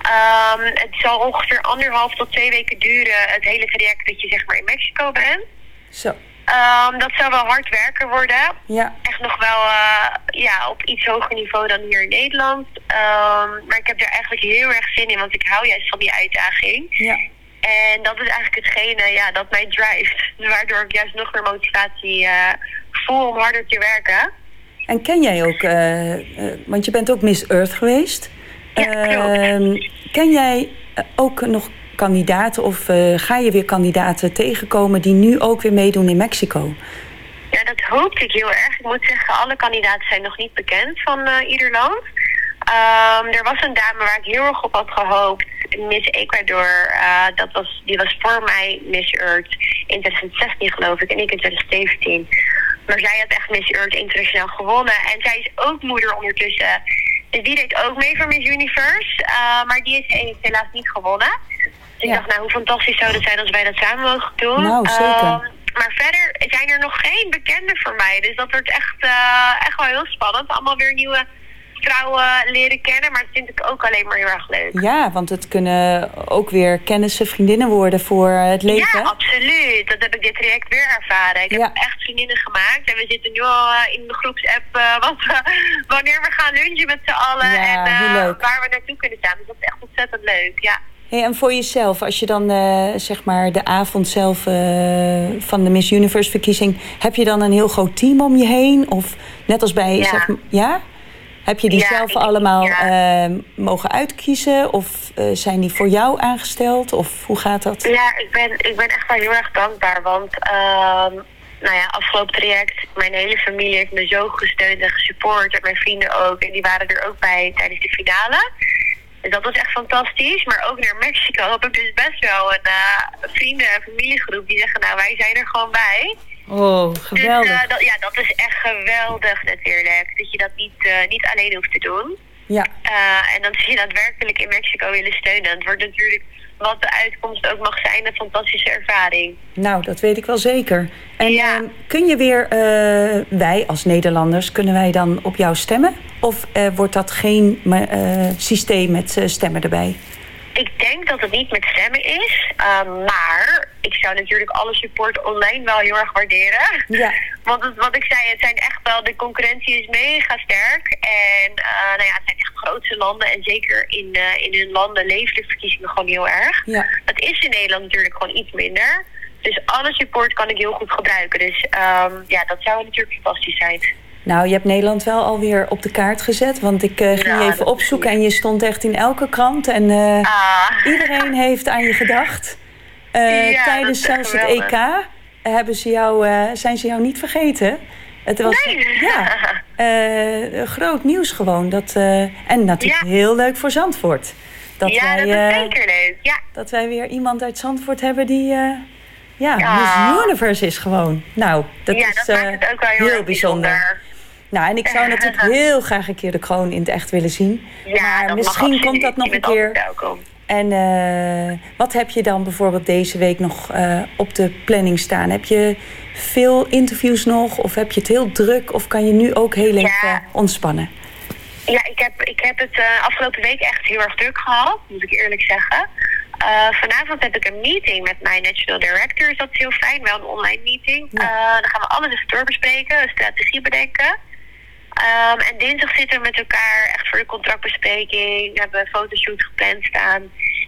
Ehm, het zal ongeveer anderhalf tot twee weken duren, het hele traject dat je zeg maar in Mexico bent. Zo. Ehm, dat zou wel hard werken worden. Ja. Echt nog wel eh, ja, op iets hoger niveau dan hier in Nederland. Ehm, maar ik heb er eigenlijk heel erg zin in, want ik hou juist van die uitdaging. Ja. En dat is eigenlijk hetgene ja, dat mij drijft. Waardoor ik juist nog meer motivatie eh, voel om harder te werken. En ken jij ook, eh, eh, want je bent ook Miss Earth geweest. Ehm, ken jij ook nog kandidaten of ga je weer kandidaten tegenkomen die nu ook weer meedoen in Mexico? Ja, dat hoopte ik heel erg. Ik moet zeggen, alle kandidaten zijn nog niet bekend van ieder land. Ehm, er was een dame waar ik heel erg op had gehoopt. Miss Ecuador. eh, dat was, die was voor mij Miss Earth in 2016 geloof ik. En ik in 2017. Maar zij had echt Miss Earth internationaal gewonnen. En zij is ook moeder ondertussen. Dus die deed ook mee voor Miss Universe. Eh, maar die is he- helaas niet gewonnen. Dus ik dacht, nou hoe fantastisch zou het zijn als wij dat samen mogen doen. Nou, zeker. Ehm, maar verder zijn er nog geen bekenden voor mij. Dus dat wordt echt, eh, echt wel heel spannend. Allemaal weer nieuwe vrouwen leren kennen. Maar dat vind ik ook alleen maar heel erg leuk. Ja, want het kunnen ook weer kennissen, vriendinnen worden voor het leven. Ja, absoluut. Dat heb ik dit traject weer ervaren. Ik heb echt vriendinnen gemaakt. En we zitten nu al eh, in de groepsapp eh, wat, wanneer we gaan lunchen met z'n allen. Ja, en eh, leuk. waar we naartoe kunnen staan. Dus dat is echt ontzettend leuk. Ja. Hey, en voor jezelf, als je dan eh, zeg maar de avond zelf eh, van de Miss Universe verkiezing, heb je dan een heel groot team om je heen? Of net als bij, Ja. zeg, ja? Heb je die Ja, zelf ik- allemaal ja. eh, mogen uitkiezen? Of eh, zijn die voor jou aangesteld? Of hoe gaat dat? Ja, ik ben, ik ben echt wel heel erg dankbaar. Want ehm, nou ja, afgelopen traject, mijn hele familie heeft me zo gesteund en gesupport. En mijn vrienden ook. En die waren er ook bij tijdens de finale. Dus dat was echt fantastisch. Maar ook naar Mexico heb ik dus best wel een eh, vrienden- en familiegroep die zeggen, nou wij zijn er gewoon bij. Oh, geweldig. Dus, dat, ja, dat is echt geweldig natuurlijk. Dat je dat niet, eh, niet alleen hoeft te doen. Ja. Eh, en dan zie je daadwerkelijk in Mexico willen steunen. Het wordt natuurlijk, wat de uitkomst ook mag zijn, een fantastische ervaring. Nou, dat weet ik wel zeker. En eh, kun je weer, wij als Nederlanders, kunnen wij dan op jou stemmen? Of wordt dat geen systeem met stemmen erbij? Ik denk dat het niet met stemmen is. eh, maar ik zou natuurlijk alle support online wel heel erg waarderen. Ja. Want het, wat ik zei, het zijn echt wel, de concurrentie is mega sterk. En eh, nou ja, het zijn echt grootste landen. En zeker in, eh, in hun landen leven de verkiezingen gewoon heel erg. Ja. Dat is in Nederland natuurlijk gewoon iets minder. Dus alle support kan ik heel goed gebruiken. Dus ehm, ja, dat zou natuurlijk fantastisch zijn. Nou, je hebt Nederland wel alweer op de kaart gezet. Want ik eh, ging Ja, je even opzoeken en je stond echt in elke krant. En eh, Ah. iedereen heeft aan je gedacht. Eh, Ja, tijdens zelfs het EK hebben ze jou, zijn ze jou niet vergeten. Het was ja, eh, groot nieuws gewoon. Dat, en natuurlijk heel leuk voor Zandvoort. Dat ja, wij, dat is zeker leuk. Ja. dat wij weer iemand uit Zandvoort hebben die ja, Ja. Miss Universe is gewoon. Nou, dat ja, is dat maakt het ook wel heel, bijzonder. Nou, en ik zou natuurlijk heel graag een keer de kroon in het echt willen zien. Ja, maar misschien komt dat nog een keer. welkom. En eh, wat heb je dan bijvoorbeeld deze week nog eh, op de planning staan? Heb je veel interviews nog? Of heb je het heel druk? Of kan je nu ook heel even ontspannen? Ja, ik heb, ik heb het eh, afgelopen week echt heel erg druk gehad, moet ik eerlijk zeggen. Eh, vanavond heb ik een meeting met mijn national director, dus dat is heel fijn, wel een online meeting. Eh, dan gaan we alles even doorbespreken, een strategie bedenken. Ehm, en dinsdag zitten we met elkaar echt voor de contractbespreking. We hebben een fotoshoot gepland staan.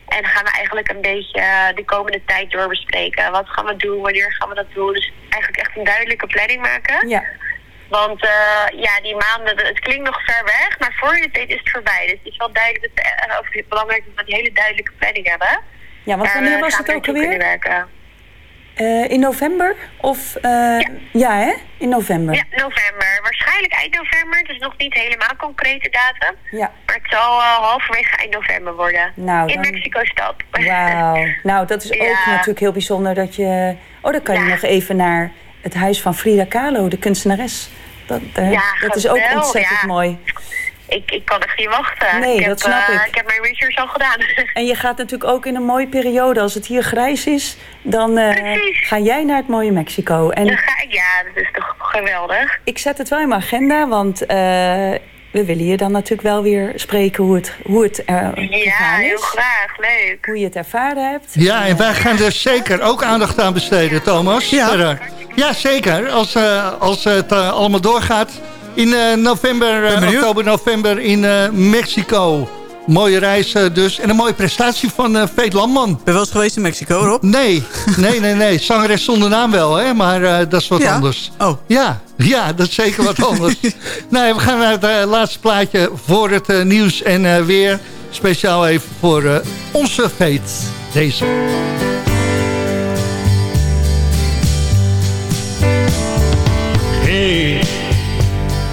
En gaan we eigenlijk een beetje eh, de komende tijd doorbespreken. Wat gaan we doen, wanneer gaan we dat doen? Dus eigenlijk echt een duidelijke planning maken. Ja. Want eh, ja, die maanden, het klinkt nog ver weg, maar voor je het weet is het voorbij. Dus het is wel duidelijk dat we, eh, het belangrijk is dat we een hele duidelijke planning hebben. Ja, want wanneer we was het ook alweer? Eh, in november? Of, eh, ja. hè? In november. Ja, november. Waarschijnlijk eind november. Het is nog niet helemaal concrete datum. Ja. Maar het zal eh, halverwege eind november worden. Nou, In dan- Mexico-stad. Wauw. Nou, dat is ook natuurlijk heel bijzonder dat je... Oh, dan kan je nog even naar het huis van Frida Kahlo, de kunstenares. Dat, Ja, dat is ook ontzettend mooi. Ik, ik kan echt niet wachten. Nee, ik dat heb, snap eh, ik. Ik heb mijn research al gedaan. En je gaat natuurlijk ook in een mooie periode. Als het hier grijs is, dan eh, ga jij naar het mooie Mexico. En Dan ga ik, ja, dat is toch geweldig. ik zet het wel in mijn agenda, want eh, we willen je dan natuurlijk wel weer spreken hoe het, hoe het er Ja, gegaan heel is. graag. Leuk. Hoe je het ervaren hebt. Ja, en wij gaan er zeker ook aandacht aan besteden, Thomas. Ja. Ja zeker. Als, eh, als het allemaal doorgaat. In eh, november, eh, oktober, november in eh, Mexico. Mooie reis dus. En een mooie prestatie van eh Veet Landman. Ben je wel eens geweest in Mexico, Rob? Nee, nee, nee, nee. Zangeres zonder naam wel, hè? maar dat is wat Ja? anders. Oh. Ja, ja, dat is zeker wat anders. nee, we gaan naar het laatste plaatje voor het nieuws en weer. Speciaal even voor onze Veet. Deze.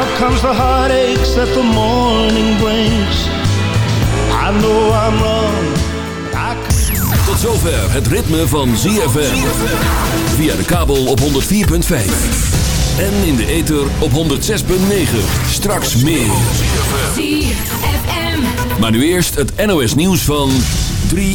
Now comes the heartaches that the morning brings. I know I'm wrong. Tot zover het ritme van ZFM. Via de kabel op 104.5. En in de ether op 106.9. Straks meer. ZFM. Maar nu eerst het NOS nieuws van 3